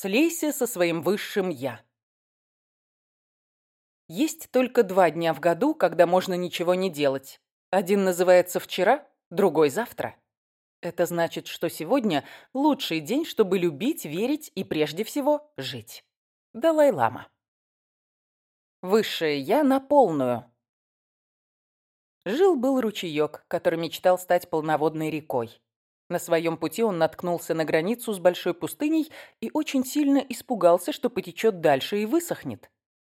Слейся со своим высшим «я». Есть только два дня в году, когда можно ничего не делать. Один называется «вчера», другой «завтра». Это значит, что сегодня лучший день, чтобы любить, верить и, прежде всего, жить. Далай-лама. Высшее «я» на полную. Жил-был ручеёк, который мечтал стать полноводной рекой. На своем пути он наткнулся на границу с большой пустыней и очень сильно испугался, что потечет дальше и высохнет.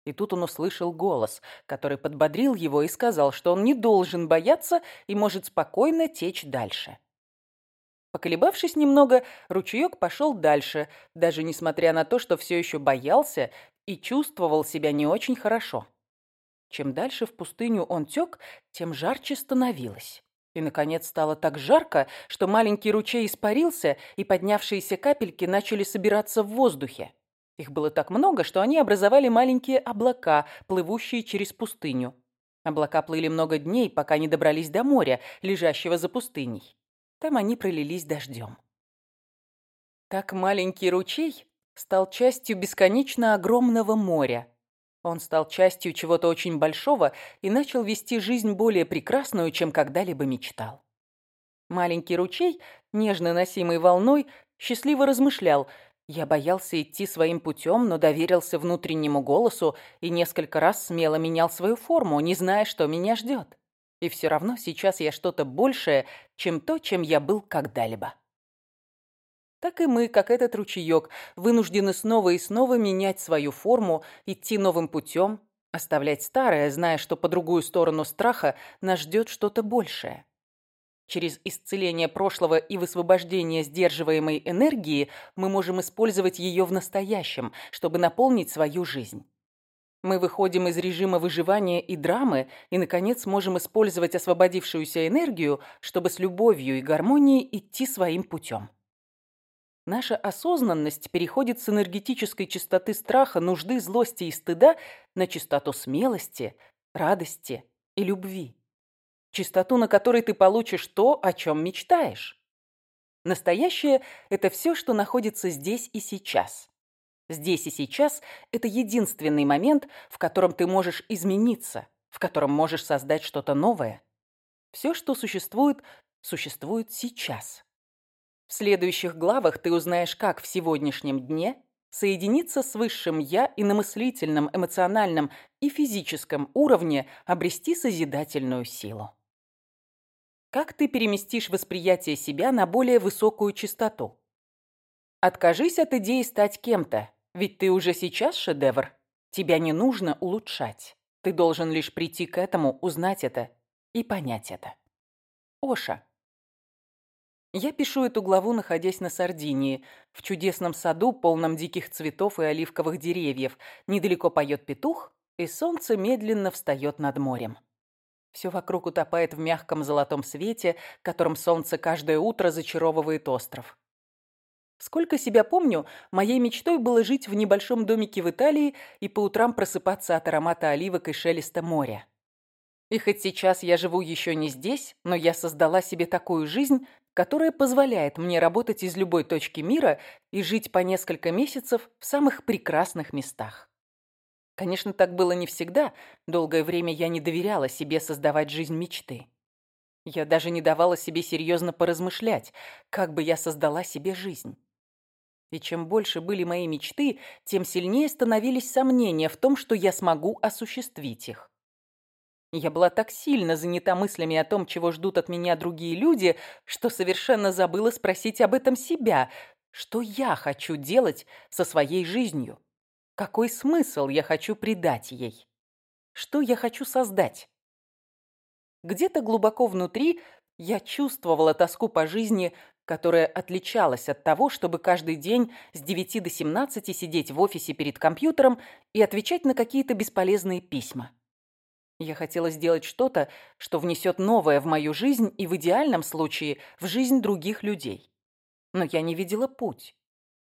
И тут он услышал голос, который подбодрил его и сказал, что он не должен бояться и может спокойно течь дальше. Поколебавшись немного, ручеек пошел дальше, даже несмотря на то, что все еще боялся и чувствовал себя не очень хорошо. Чем дальше в пустыню он тек, тем жарче становилось. И, наконец, стало так жарко, что маленький ручей испарился, и поднявшиеся капельки начали собираться в воздухе. Их было так много, что они образовали маленькие облака, плывущие через пустыню. Облака плыли много дней, пока не добрались до моря, лежащего за пустыней. Там они пролились дождем. Так маленький ручей стал частью бесконечно огромного моря, он стал частью чего-то очень большого и начал вести жизнь более прекрасную, чем когда-либо мечтал. Маленький ручей, нежно носимый волной, счастливо размышлял. Я боялся идти своим путем, но доверился внутреннему голосу и несколько раз смело менял свою форму, не зная, что меня ждет. И все равно сейчас я что-то большее, чем то, чем я был когда-либо так и мы, как этот ручеек, вынуждены снова и снова менять свою форму, идти новым путем, оставлять старое, зная, что по другую сторону страха нас ждет что-то большее. Через исцеление прошлого и высвобождение сдерживаемой энергии мы можем использовать ее в настоящем, чтобы наполнить свою жизнь. Мы выходим из режима выживания и драмы и, наконец, можем использовать освободившуюся энергию, чтобы с любовью и гармонией идти своим путем. Наша осознанность переходит с энергетической частоты страха, нужды, злости и стыда на частоту смелости, радости и любви. частоту, на которой ты получишь то, о чем мечтаешь. Настоящее – это все, что находится здесь и сейчас. Здесь и сейчас – это единственный момент, в котором ты можешь измениться, в котором можешь создать что-то новое. Все, что существует, существует сейчас. В следующих главах ты узнаешь, как в сегодняшнем дне соединиться с высшим «я» и на мыслительном, эмоциональном и физическом уровне обрести созидательную силу. Как ты переместишь восприятие себя на более высокую частоту? Откажись от идеи стать кем-то, ведь ты уже сейчас шедевр. Тебя не нужно улучшать. Ты должен лишь прийти к этому, узнать это и понять это. Оша. Я пишу эту главу, находясь на Сардинии, в чудесном саду, полном диких цветов и оливковых деревьев. Недалеко поет петух, и солнце медленно встает над морем. Все вокруг утопает в мягком золотом свете, которым солнце каждое утро зачаровывает остров. Сколько себя помню, моей мечтой было жить в небольшом домике в Италии и по утрам просыпаться от аромата оливок и шелеста моря. И хоть сейчас я живу еще не здесь, но я создала себе такую жизнь, которая позволяет мне работать из любой точки мира и жить по несколько месяцев в самых прекрасных местах. Конечно, так было не всегда. Долгое время я не доверяла себе создавать жизнь мечты. Я даже не давала себе серьезно поразмышлять, как бы я создала себе жизнь. И чем больше были мои мечты, тем сильнее становились сомнения в том, что я смогу осуществить их. Я была так сильно занята мыслями о том, чего ждут от меня другие люди, что совершенно забыла спросить об этом себя. Что я хочу делать со своей жизнью? Какой смысл я хочу придать ей? Что я хочу создать? Где-то глубоко внутри я чувствовала тоску по жизни, которая отличалась от того, чтобы каждый день с 9 до 17 сидеть в офисе перед компьютером и отвечать на какие-то бесполезные письма. Я хотела сделать что-то, что внесет новое в мою жизнь и в идеальном случае в жизнь других людей. Но я не видела путь.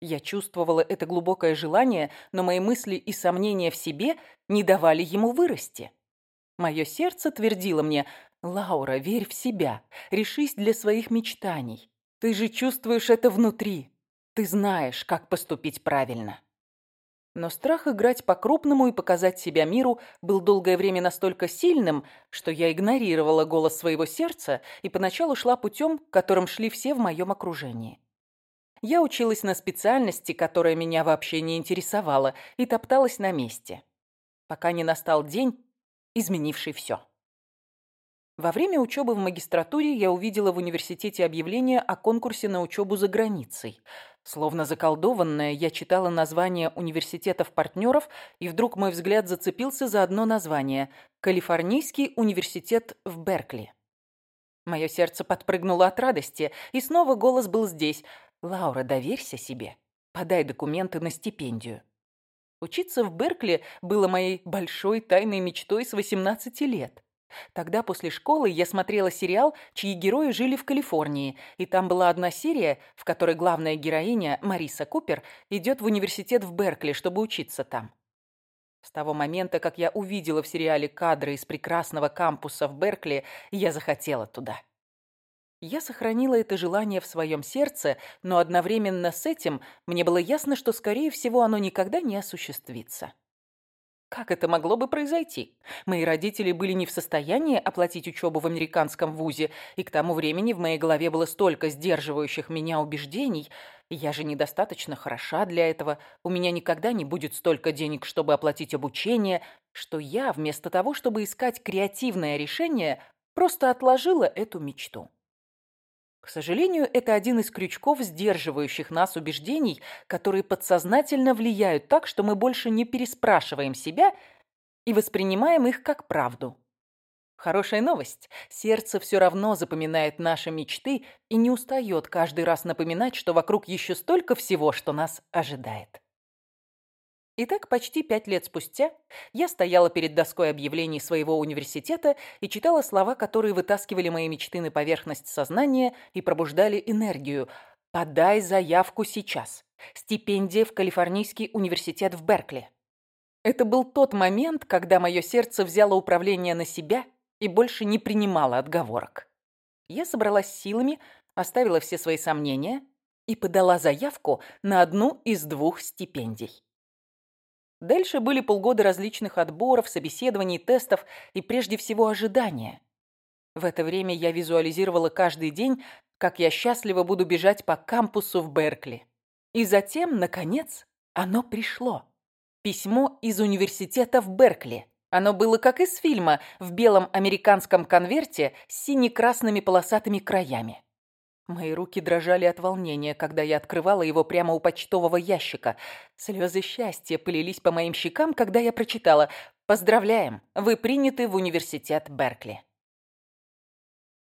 Я чувствовала это глубокое желание, но мои мысли и сомнения в себе не давали ему вырасти. Мое сердце твердило мне, «Лаура, верь в себя, решись для своих мечтаний. Ты же чувствуешь это внутри. Ты знаешь, как поступить правильно». Но страх играть по-крупному и показать себя миру был долгое время настолько сильным, что я игнорировала голос своего сердца и поначалу шла путем, которым шли все в моем окружении. Я училась на специальности, которая меня вообще не интересовала, и топталась на месте, пока не настал день, изменивший все. Во время учебы в магистратуре я увидела в университете объявление о конкурсе на учебу за границей – Словно заколдованная, я читала названия университетов-партнеров, и вдруг мой взгляд зацепился за одно название – Калифорнийский университет в Беркли. Мое сердце подпрыгнуло от радости, и снова голос был здесь. «Лаура, доверься себе. Подай документы на стипендию». Учиться в Беркли было моей большой тайной мечтой с 18 лет. Тогда после школы я смотрела сериал, чьи герои жили в Калифорнии, и там была одна серия, в которой главная героиня, Мариса Купер, идет в университет в Беркли, чтобы учиться там. С того момента, как я увидела в сериале кадры из прекрасного кампуса в Беркли, я захотела туда. Я сохранила это желание в своем сердце, но одновременно с этим мне было ясно, что, скорее всего, оно никогда не осуществится. Как это могло бы произойти? Мои родители были не в состоянии оплатить учебу в американском вузе, и к тому времени в моей голове было столько сдерживающих меня убеждений. Я же недостаточно хороша для этого, у меня никогда не будет столько денег, чтобы оплатить обучение, что я, вместо того, чтобы искать креативное решение, просто отложила эту мечту. К сожалению, это один из крючков, сдерживающих нас убеждений, которые подсознательно влияют так, что мы больше не переспрашиваем себя и воспринимаем их как правду. Хорошая новость. Сердце все равно запоминает наши мечты и не устает каждый раз напоминать, что вокруг еще столько всего, что нас ожидает. Итак, почти пять лет спустя я стояла перед доской объявлений своего университета и читала слова, которые вытаскивали мои мечты на поверхность сознания и пробуждали энергию. «Подай заявку сейчас. Стипендия в Калифорнийский университет в Беркли». Это был тот момент, когда мое сердце взяло управление на себя и больше не принимало отговорок. Я собралась силами, оставила все свои сомнения и подала заявку на одну из двух стипендий. Дальше были полгода различных отборов, собеседований, тестов и прежде всего ожидания. В это время я визуализировала каждый день, как я счастливо буду бежать по кампусу в Беркли. И затем, наконец, оно пришло. Письмо из университета в Беркли. Оно было как из фильма, в белом американском конверте с сине-красными полосатыми краями. Мои руки дрожали от волнения, когда я открывала его прямо у почтового ящика. Слезы счастья пылились по моим щекам, когда я прочитала «Поздравляем! Вы приняты в университет Беркли».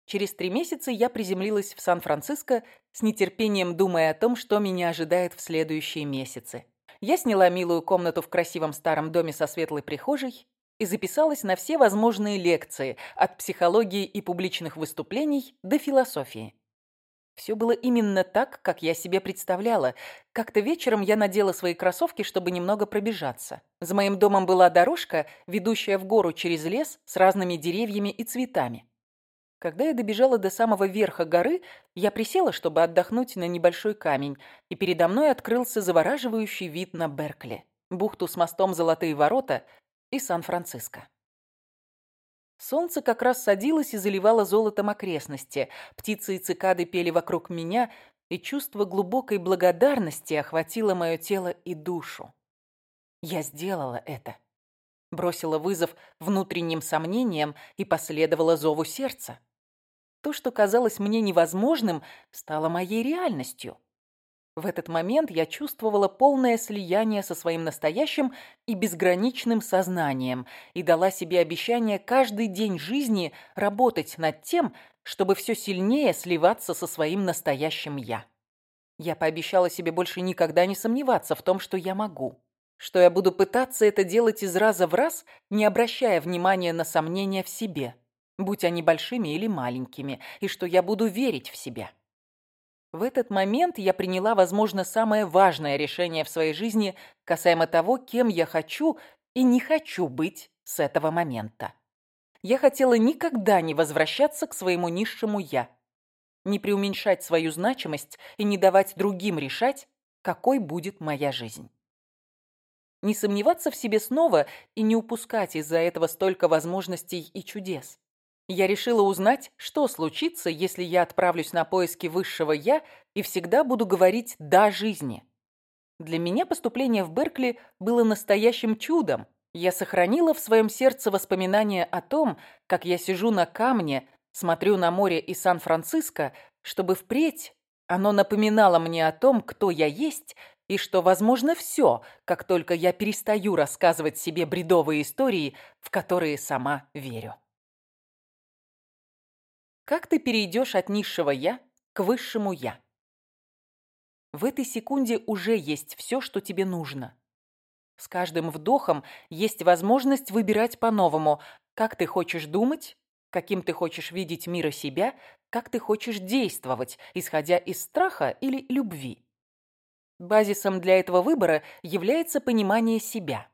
Через три месяца я приземлилась в Сан-Франциско, с нетерпением думая о том, что меня ожидает в следующие месяцы. Я сняла милую комнату в красивом старом доме со светлой прихожей и записалась на все возможные лекции, от психологии и публичных выступлений до философии. Все было именно так, как я себе представляла. Как-то вечером я надела свои кроссовки, чтобы немного пробежаться. За моим домом была дорожка, ведущая в гору через лес с разными деревьями и цветами. Когда я добежала до самого верха горы, я присела, чтобы отдохнуть на небольшой камень, и передо мной открылся завораживающий вид на Беркли, бухту с мостом Золотые ворота и Сан-Франциско. Солнце как раз садилось и заливало золотом окрестности. Птицы и цикады пели вокруг меня, и чувство глубокой благодарности охватило мое тело и душу. Я сделала это. Бросила вызов внутренним сомнениям и последовала зову сердца. То, что казалось мне невозможным, стало моей реальностью. В этот момент я чувствовала полное слияние со своим настоящим и безграничным сознанием и дала себе обещание каждый день жизни работать над тем, чтобы все сильнее сливаться со своим настоящим «я». Я пообещала себе больше никогда не сомневаться в том, что я могу, что я буду пытаться это делать из раза в раз, не обращая внимания на сомнения в себе, будь они большими или маленькими, и что я буду верить в себя. В этот момент я приняла, возможно, самое важное решение в своей жизни касаемо того, кем я хочу и не хочу быть с этого момента. Я хотела никогда не возвращаться к своему низшему «я», не преуменьшать свою значимость и не давать другим решать, какой будет моя жизнь. Не сомневаться в себе снова и не упускать из-за этого столько возможностей и чудес я решила узнать, что случится, если я отправлюсь на поиски высшего «я» и всегда буду говорить «да» жизни. Для меня поступление в Беркли было настоящим чудом. Я сохранила в своем сердце воспоминания о том, как я сижу на камне, смотрю на море и Сан-Франциско, чтобы впредь оно напоминало мне о том, кто я есть и что, возможно, все, как только я перестаю рассказывать себе бредовые истории, в которые сама верю. Как ты перейдешь от низшего «я» к высшему «я»? В этой секунде уже есть все, что тебе нужно. С каждым вдохом есть возможность выбирать по-новому, как ты хочешь думать, каким ты хочешь видеть мир и себя, как ты хочешь действовать, исходя из страха или любви. Базисом для этого выбора является понимание себя.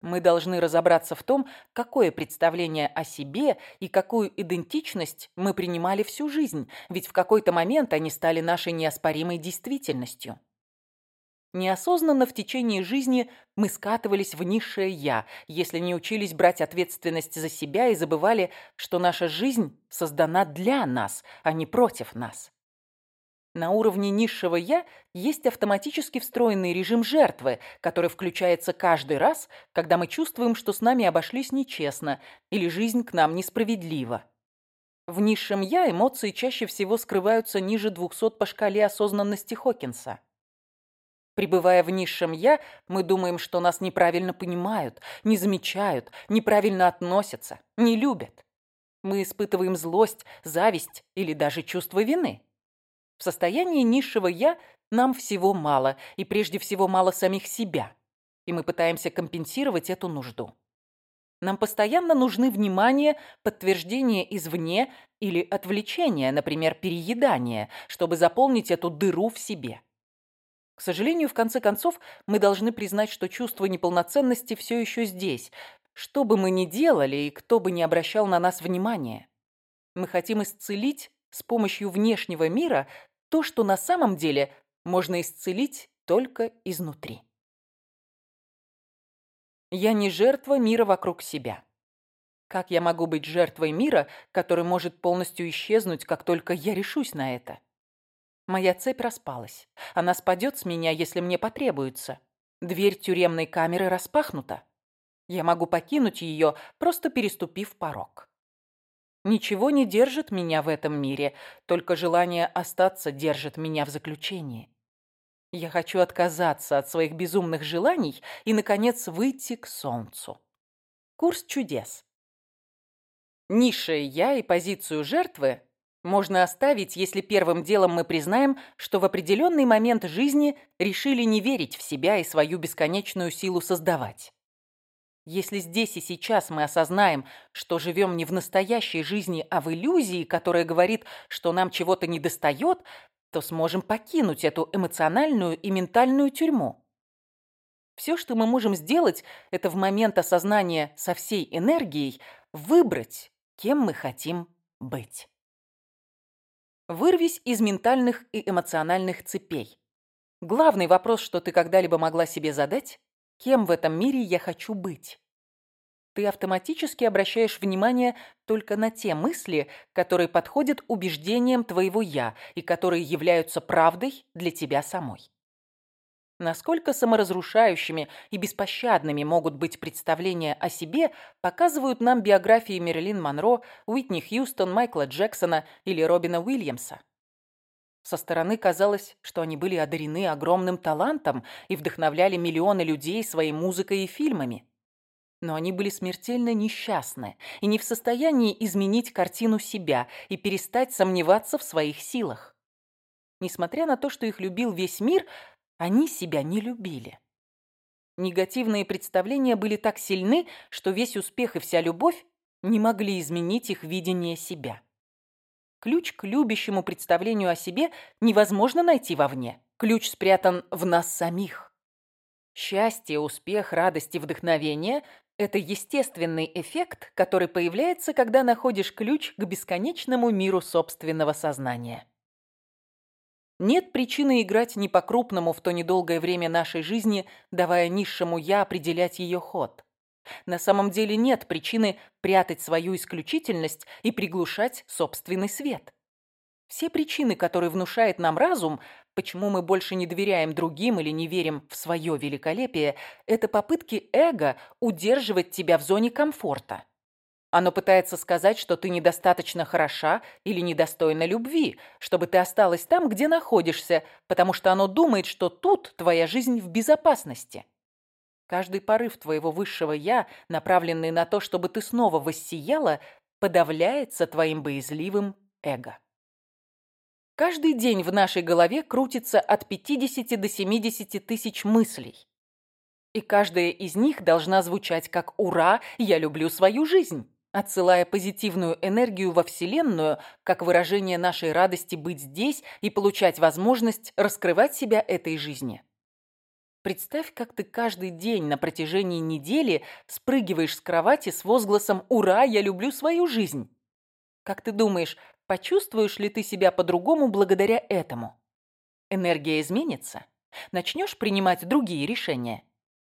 Мы должны разобраться в том, какое представление о себе и какую идентичность мы принимали всю жизнь, ведь в какой-то момент они стали нашей неоспоримой действительностью. Неосознанно в течение жизни мы скатывались в низшее «я», если не учились брать ответственность за себя и забывали, что наша жизнь создана для нас, а не против нас. На уровне низшего «я» есть автоматически встроенный режим жертвы, который включается каждый раз, когда мы чувствуем, что с нами обошлись нечестно или жизнь к нам несправедлива. В низшем «я» эмоции чаще всего скрываются ниже 200 по шкале осознанности Хокинса. Пребывая в низшем «я», мы думаем, что нас неправильно понимают, не замечают, неправильно относятся, не любят. Мы испытываем злость, зависть или даже чувство вины. В состоянии низшего «я» нам всего мало, и прежде всего мало самих себя, и мы пытаемся компенсировать эту нужду. Нам постоянно нужны внимание, подтверждение извне или отвлечение, например, переедание, чтобы заполнить эту дыру в себе. К сожалению, в конце концов, мы должны признать, что чувство неполноценности все еще здесь, что бы мы ни делали и кто бы ни обращал на нас внимания. Мы хотим исцелить с помощью внешнего мира то, что на самом деле можно исцелить только изнутри. Я не жертва мира вокруг себя. Как я могу быть жертвой мира, который может полностью исчезнуть, как только я решусь на это? Моя цепь распалась. Она спадет с меня, если мне потребуется. Дверь тюремной камеры распахнута. Я могу покинуть ее, просто переступив порог. Ничего не держит меня в этом мире, только желание остаться держит меня в заключении. Я хочу отказаться от своих безумных желаний и, наконец, выйти к солнцу. Курс чудес. Низшее «я» и позицию жертвы можно оставить, если первым делом мы признаем, что в определенный момент жизни решили не верить в себя и свою бесконечную силу создавать. Если здесь и сейчас мы осознаем, что живем не в настоящей жизни, а в иллюзии, которая говорит, что нам чего-то недостает, то сможем покинуть эту эмоциональную и ментальную тюрьму. Все, что мы можем сделать, это в момент осознания со всей энергией выбрать, кем мы хотим быть. Вырвись из ментальных и эмоциональных цепей. Главный вопрос, что ты когда-либо могла себе задать кем в этом мире я хочу быть. Ты автоматически обращаешь внимание только на те мысли, которые подходят убеждениям твоего «я» и которые являются правдой для тебя самой. Насколько саморазрушающими и беспощадными могут быть представления о себе, показывают нам биографии Мерлин Монро, Уитни Хьюстон, Майкла Джексона или Робина Уильямса. Со стороны казалось, что они были одарены огромным талантом и вдохновляли миллионы людей своей музыкой и фильмами. Но они были смертельно несчастны и не в состоянии изменить картину себя и перестать сомневаться в своих силах. Несмотря на то, что их любил весь мир, они себя не любили. Негативные представления были так сильны, что весь успех и вся любовь не могли изменить их видение себя. Ключ к любящему представлению о себе невозможно найти вовне. Ключ спрятан в нас самих. Счастье, успех, радость и вдохновение – это естественный эффект, который появляется, когда находишь ключ к бесконечному миру собственного сознания. Нет причины играть не по-крупному в то недолгое время нашей жизни, давая низшему «я» определять ее ход – на самом деле нет причины прятать свою исключительность и приглушать собственный свет. Все причины, которые внушает нам разум, почему мы больше не доверяем другим или не верим в свое великолепие, это попытки эго удерживать тебя в зоне комфорта. Оно пытается сказать, что ты недостаточно хороша или недостойна любви, чтобы ты осталась там, где находишься, потому что оно думает, что тут твоя жизнь в безопасности. Каждый порыв твоего высшего «я», направленный на то, чтобы ты снова воссияла, подавляется твоим боязливым эго. Каждый день в нашей голове крутится от 50 до 70 тысяч мыслей. И каждая из них должна звучать как «Ура! Я люблю свою жизнь!» отсылая позитивную энергию во Вселенную, как выражение нашей радости быть здесь и получать возможность раскрывать себя этой жизни. Представь, как ты каждый день на протяжении недели спрыгиваешь с кровати с возгласом «Ура, я люблю свою жизнь!». Как ты думаешь, почувствуешь ли ты себя по-другому благодаря этому? Энергия изменится? Начнешь принимать другие решения?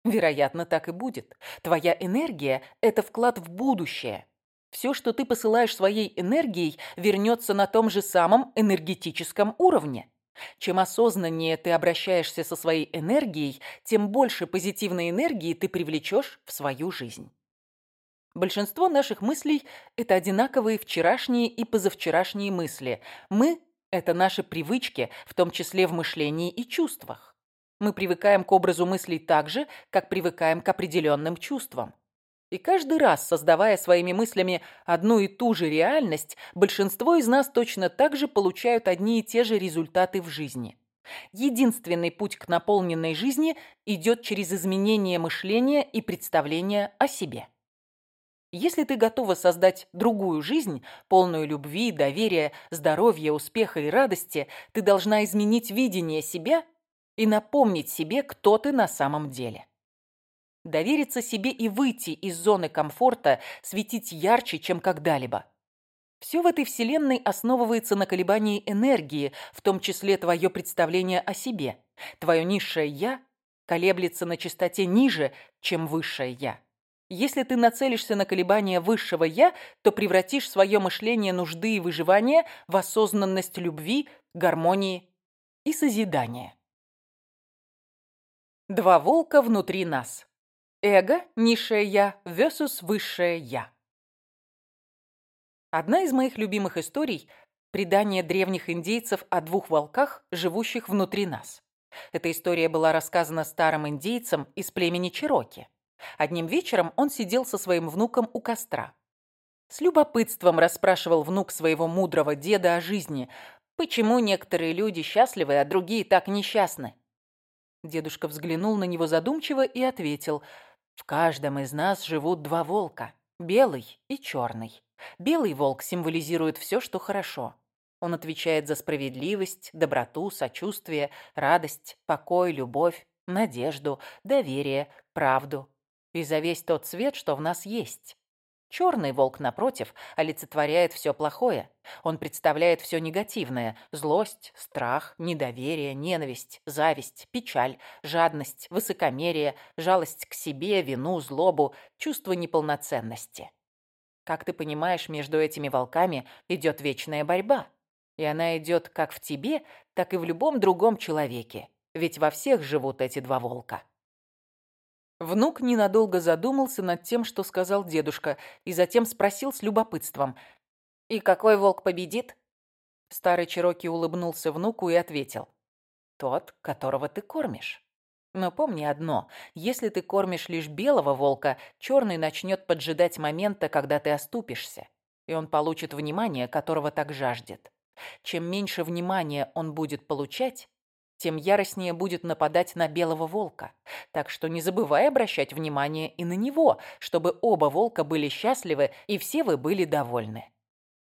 Вероятно, так и будет. Твоя энергия – это вклад в будущее. Все, что ты посылаешь своей энергией, вернется на том же самом энергетическом уровне. Чем осознаннее ты обращаешься со своей энергией, тем больше позитивной энергии ты привлечешь в свою жизнь. Большинство наших мыслей – это одинаковые вчерашние и позавчерашние мысли. Мы – это наши привычки, в том числе в мышлении и чувствах. Мы привыкаем к образу мыслей так же, как привыкаем к определенным чувствам. И каждый раз, создавая своими мыслями одну и ту же реальность, большинство из нас точно так же получают одни и те же результаты в жизни. Единственный путь к наполненной жизни идет через изменение мышления и представления о себе. Если ты готова создать другую жизнь, полную любви, доверия, здоровья, успеха и радости, ты должна изменить видение себя и напомнить себе, кто ты на самом деле довериться себе и выйти из зоны комфорта, светить ярче, чем когда-либо. Все в этой вселенной основывается на колебании энергии, в том числе твое представление о себе. Твое низшее «я» колеблется на частоте ниже, чем высшее «я». Если ты нацелишься на колебания высшего «я», то превратишь свое мышление нужды и выживания в осознанность любви, гармонии и созидания. Два волка внутри нас. Эго, низшее «я» versus высшее «я». Одна из моих любимых историй – предание древних индейцев о двух волках, живущих внутри нас. Эта история была рассказана старым индейцем из племени Чироки. Одним вечером он сидел со своим внуком у костра. С любопытством расспрашивал внук своего мудрого деда о жизни, почему некоторые люди счастливы, а другие так несчастны. Дедушка взглянул на него задумчиво и ответил – в каждом из нас живут два волка – белый и черный. Белый волк символизирует все, что хорошо. Он отвечает за справедливость, доброту, сочувствие, радость, покой, любовь, надежду, доверие, правду и за весь тот свет, что в нас есть. Черный волк, напротив, олицетворяет все плохое. Он представляет все негативное – злость, страх, недоверие, ненависть, зависть, печаль, жадность, высокомерие, жалость к себе, вину, злобу, чувство неполноценности. Как ты понимаешь, между этими волками идет вечная борьба. И она идет как в тебе, так и в любом другом человеке. Ведь во всех живут эти два волка. Внук ненадолго задумался над тем, что сказал дедушка, и затем спросил с любопытством. «И какой волк победит?» Старый Чироки улыбнулся внуку и ответил. «Тот, которого ты кормишь». Но помни одно, если ты кормишь лишь белого волка, черный начнет поджидать момента, когда ты оступишься, и он получит внимание, которого так жаждет. Чем меньше внимания он будет получать, тем яростнее будет нападать на белого волка. Так что не забывай обращать внимание и на него, чтобы оба волка были счастливы и все вы были довольны.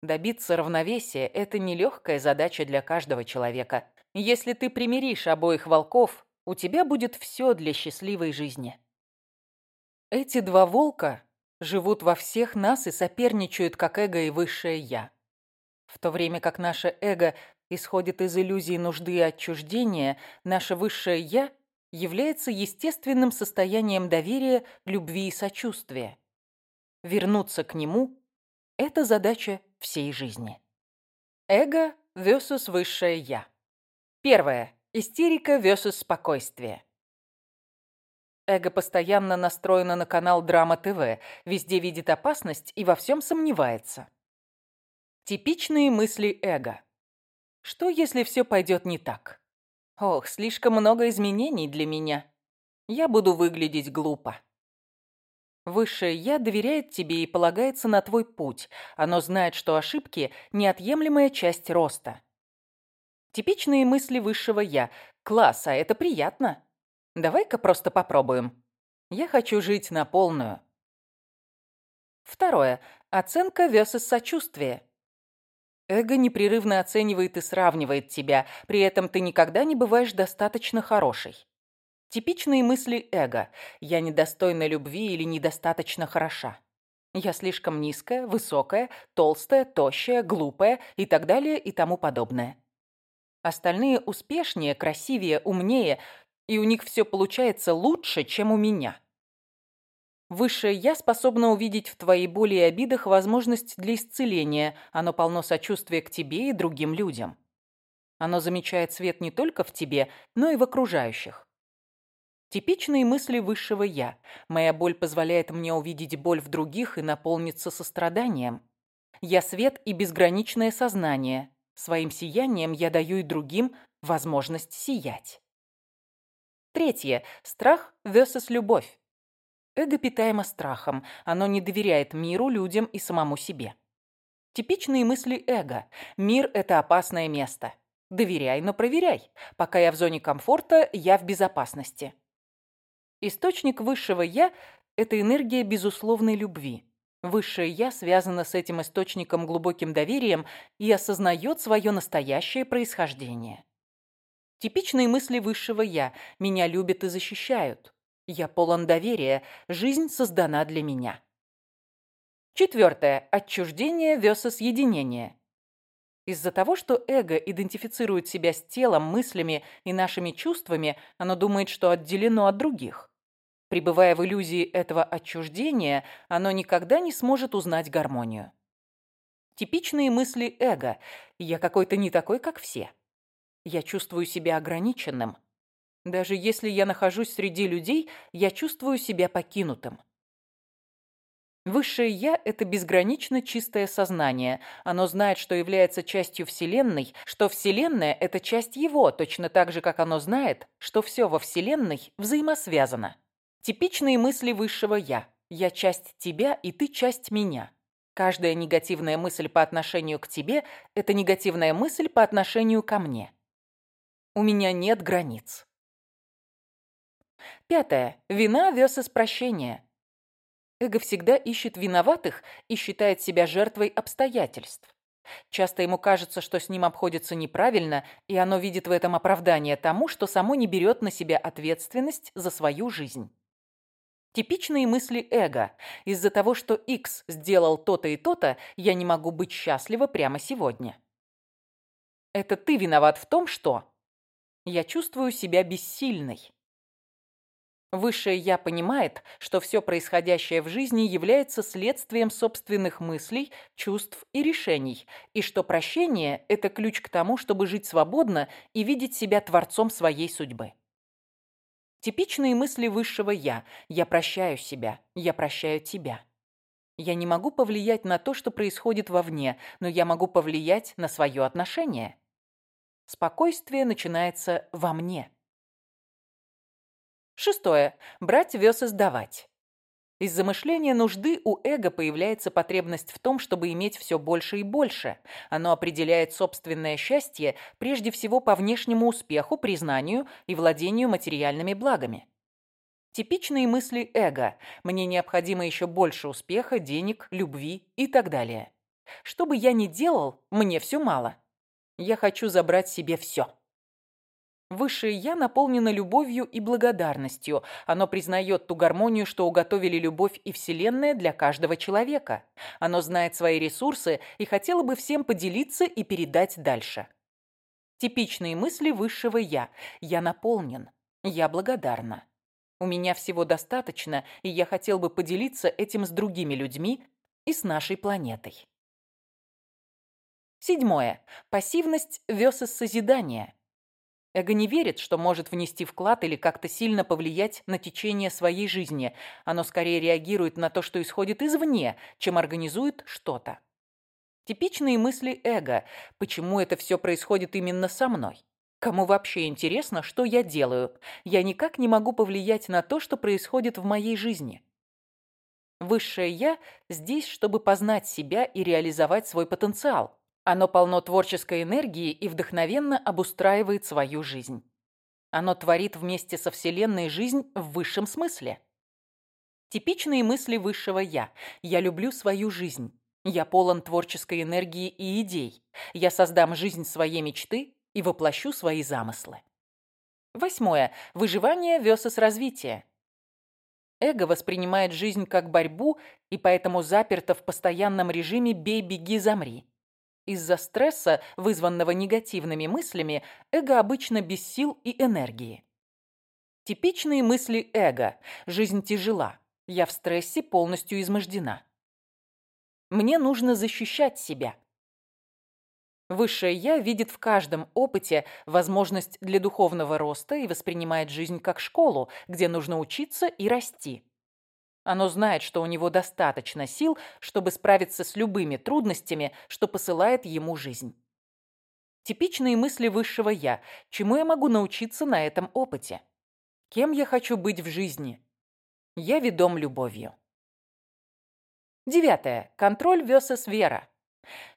Добиться равновесия – это нелегкая задача для каждого человека. Если ты примиришь обоих волков, у тебя будет все для счастливой жизни. Эти два волка живут во всех нас и соперничают как эго и высшее «я». В то время как наше эго исходит из иллюзии нужды и отчуждения, наше высшее «я» является естественным состоянием доверия, любви и сочувствия. Вернуться к нему – это задача всей жизни. Эго versus высшее «я». Первое. Истерика versus спокойствие. Эго постоянно настроено на канал Драма ТВ, везде видит опасность и во всем сомневается. Типичные мысли эго. Что, если все пойдет не так? Ох, слишком много изменений для меня. Я буду выглядеть глупо. Высшее «Я» доверяет тебе и полагается на твой путь. Оно знает, что ошибки – неотъемлемая часть роста. Типичные мысли высшего «Я». Класс, а это приятно. Давай-ка просто попробуем. Я хочу жить на полную. Второе. Оценка versus сочувствие. Эго непрерывно оценивает и сравнивает тебя, при этом ты никогда не бываешь достаточно хорошей. Типичные мысли эго «я недостойна любви» или «недостаточно хороша». «Я слишком низкая, высокая, толстая, тощая, глупая» и так далее и тому подобное. Остальные успешнее, красивее, умнее, и у них все получается лучше, чем у меня. Высшее «Я» способно увидеть в твоей боли и обидах возможность для исцеления. Оно полно сочувствия к тебе и другим людям. Оно замечает свет не только в тебе, но и в окружающих. Типичные мысли высшего «я». Моя боль позволяет мне увидеть боль в других и наполниться состраданием. Я свет и безграничное сознание. Своим сиянием я даю и другим возможность сиять. Третье. Страх versus любовь. Эго питаемо страхом, оно не доверяет миру, людям и самому себе. Типичные мысли эго. Мир – это опасное место. Доверяй, но проверяй. Пока я в зоне комфорта, я в безопасности. Источник высшего «я» – это энергия безусловной любви. Высшее «я» связано с этим источником глубоким доверием и осознает свое настоящее происхождение. Типичные мысли высшего «я» – меня любят и защищают. Я полон доверия, жизнь создана для меня. Четвертое. Отчуждение versus единение. Из-за того, что эго идентифицирует себя с телом, мыслями и нашими чувствами, оно думает, что отделено от других. Пребывая в иллюзии этого отчуждения, оно никогда не сможет узнать гармонию. Типичные мысли эго «я какой-то не такой, как все». «Я чувствую себя ограниченным», даже если я нахожусь среди людей, я чувствую себя покинутым. Высшее «Я» — это безгранично чистое сознание. Оно знает, что является частью Вселенной, что Вселенная — это часть его, точно так же, как оно знает, что все во Вселенной взаимосвязано. Типичные мысли Высшего «Я». «Я часть тебя, и ты часть меня». Каждая негативная мысль по отношению к тебе — это негативная мысль по отношению ко мне. У меня нет границ. Пятое. Вина вез из прощения. Эго всегда ищет виноватых и считает себя жертвой обстоятельств. Часто ему кажется, что с ним обходятся неправильно, и оно видит в этом оправдание тому, что само не берет на себя ответственность за свою жизнь. Типичные мысли эго. Из-за того, что X сделал то-то и то-то, я не могу быть счастлива прямо сегодня. Это ты виноват в том, что... Я чувствую себя бессильной. Высшее «я» понимает, что все происходящее в жизни является следствием собственных мыслей, чувств и решений, и что прощение – это ключ к тому, чтобы жить свободно и видеть себя творцом своей судьбы. Типичные мысли высшего «я» – «я прощаю себя», «я прощаю тебя». Я не могу повлиять на то, что происходит вовне, но я могу повлиять на свое отношение. Спокойствие начинается во мне – Шестое. Брать вез и сдавать. Из замышления нужды у эго появляется потребность в том, чтобы иметь все больше и больше. Оно определяет собственное счастье прежде всего по внешнему успеху, признанию и владению материальными благами. Типичные мысли эго «мне необходимо еще больше успеха, денег, любви и так далее». Что бы я ни делал, мне все мало. Я хочу забрать себе все. Высшее «Я» наполнено любовью и благодарностью. Оно признает ту гармонию, что уготовили любовь и Вселенная для каждого человека. Оно знает свои ресурсы и хотело бы всем поделиться и передать дальше. Типичные мысли высшего «Я». Я наполнен. Я благодарна. У меня всего достаточно, и я хотел бы поделиться этим с другими людьми и с нашей планетой. Седьмое. Пассивность versus созидание. Эго не верит, что может внести вклад или как-то сильно повлиять на течение своей жизни. Оно скорее реагирует на то, что исходит извне, чем организует что-то. Типичные мысли эго. Почему это все происходит именно со мной? Кому вообще интересно, что я делаю? Я никак не могу повлиять на то, что происходит в моей жизни. Высшее «Я» здесь, чтобы познать себя и реализовать свой потенциал. Оно полно творческой энергии и вдохновенно обустраивает свою жизнь. Оно творит вместе со Вселенной жизнь в высшем смысле. Типичные мысли высшего «я». Я люблю свою жизнь. Я полон творческой энергии и идей. Я создам жизнь своей мечты и воплощу свои замыслы. Восьмое. Выживание versus развитие. Эго воспринимает жизнь как борьбу и поэтому заперто в постоянном режиме «бей, беги, замри». Из-за стресса, вызванного негативными мыслями, эго обычно без сил и энергии. Типичные мысли эго. Жизнь тяжела. Я в стрессе, полностью измождена. Мне нужно защищать себя. Высшее «Я» видит в каждом опыте возможность для духовного роста и воспринимает жизнь как школу, где нужно учиться и расти. Оно знает, что у него достаточно сил, чтобы справиться с любыми трудностями, что посылает ему жизнь. Типичные мысли высшего «я». Чему я могу научиться на этом опыте? Кем я хочу быть в жизни? Я ведом любовью. Девятое. Контроль versus вера.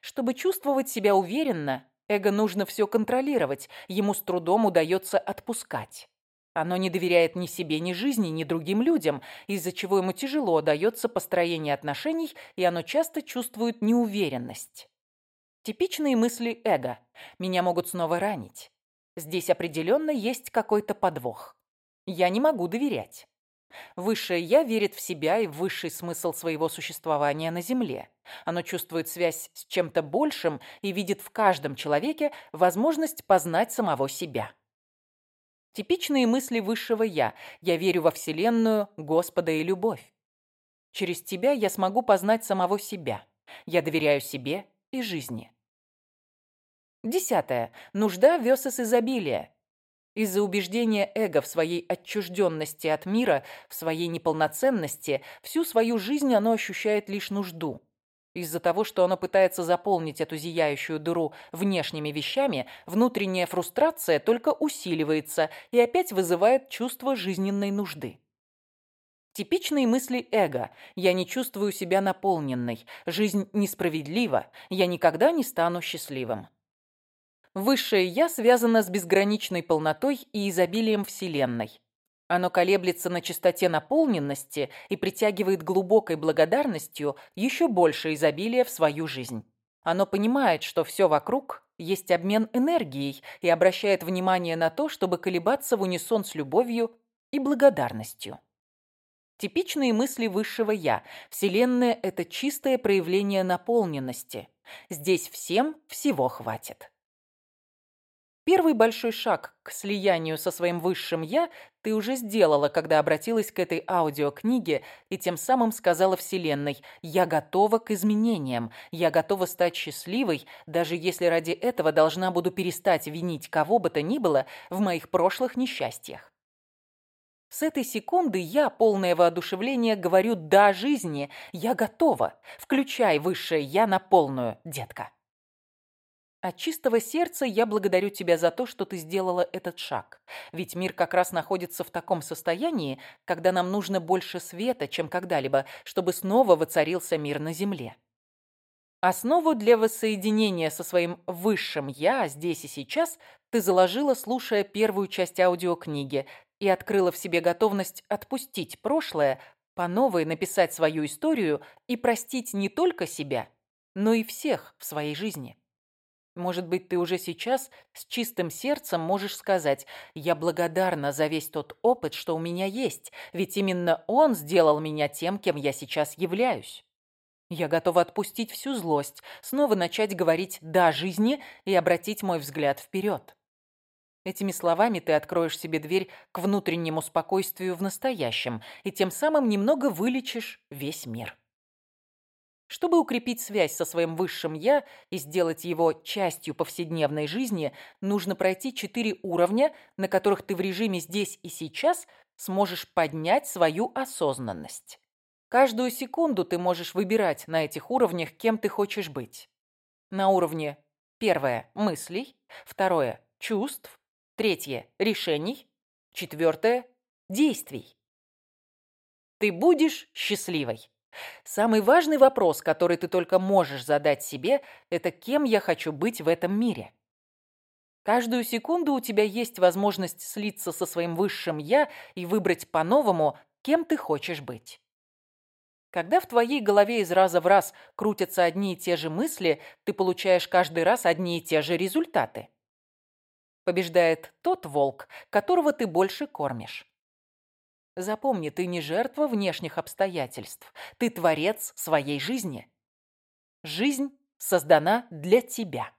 Чтобы чувствовать себя уверенно, эго нужно все контролировать, ему с трудом удается отпускать. Оно не доверяет ни себе, ни жизни, ни другим людям, из-за чего ему тяжело дается построение отношений, и оно часто чувствует неуверенность. Типичные мысли эго. Меня могут снова ранить. Здесь определенно есть какой-то подвох. Я не могу доверять. Высшее «я» верит в себя и в высший смысл своего существования на Земле. Оно чувствует связь с чем-то большим и видит в каждом человеке возможность познать самого себя. Типичные мысли высшего «я». Я верю во Вселенную, Господа и любовь. Через тебя я смогу познать самого себя. Я доверяю себе и жизни. Десятое. Нужда весос изобилия. Из-за убеждения эго в своей отчужденности от мира, в своей неполноценности, всю свою жизнь оно ощущает лишь нужду. Из-за того, что она пытается заполнить эту зияющую дыру внешними вещами, внутренняя фрустрация только усиливается и опять вызывает чувство жизненной нужды. Типичные мысли эго «я не чувствую себя наполненной», «жизнь несправедлива», «я никогда не стану счастливым». Высшее «я» связано с безграничной полнотой и изобилием Вселенной. Оно колеблется на частоте наполненности и притягивает глубокой благодарностью еще больше изобилия в свою жизнь. Оно понимает, что все вокруг есть обмен энергией и обращает внимание на то, чтобы колебаться в унисон с любовью и благодарностью. Типичные мысли высшего «я». Вселенная – это чистое проявление наполненности. Здесь всем всего хватит. Первый большой шаг к слиянию со своим высшим «я» ты уже сделала, когда обратилась к этой аудиокниге и тем самым сказала Вселенной «Я готова к изменениям, я готова стать счастливой, даже если ради этого должна буду перестать винить кого бы то ни было в моих прошлых несчастьях». С этой секунды я, полное воодушевление, говорю «да» жизни, я готова, включай высшее «я» на полную, детка. От чистого сердца я благодарю тебя за то, что ты сделала этот шаг. Ведь мир как раз находится в таком состоянии, когда нам нужно больше света, чем когда-либо, чтобы снова воцарился мир на Земле. Основу для воссоединения со своим высшим «я» здесь и сейчас ты заложила, слушая первую часть аудиокниги, и открыла в себе готовность отпустить прошлое, по новой написать свою историю и простить не только себя, но и всех в своей жизни. Может быть, ты уже сейчас с чистым сердцем можешь сказать «Я благодарна за весь тот опыт, что у меня есть, ведь именно он сделал меня тем, кем я сейчас являюсь». Я готова отпустить всю злость, снова начать говорить «да» жизни и обратить мой взгляд вперед. Этими словами ты откроешь себе дверь к внутреннему спокойствию в настоящем и тем самым немного вылечишь весь мир. Чтобы укрепить связь со своим высшим «я» и сделать его частью повседневной жизни, нужно пройти четыре уровня, на которых ты в режиме «здесь и сейчас» сможешь поднять свою осознанность. Каждую секунду ты можешь выбирать на этих уровнях, кем ты хочешь быть. На уровне первое – мыслей, второе – чувств, третье – решений, четвертое – действий. Ты будешь счастливой. Самый важный вопрос, который ты только можешь задать себе, это кем я хочу быть в этом мире. Каждую секунду у тебя есть возможность слиться со своим высшим «я» и выбрать по-новому, кем ты хочешь быть. Когда в твоей голове из раза в раз крутятся одни и те же мысли, ты получаешь каждый раз одни и те же результаты. Побеждает тот волк, которого ты больше кормишь. Запомни, ты не жертва внешних обстоятельств. Ты творец своей жизни. Жизнь создана для тебя.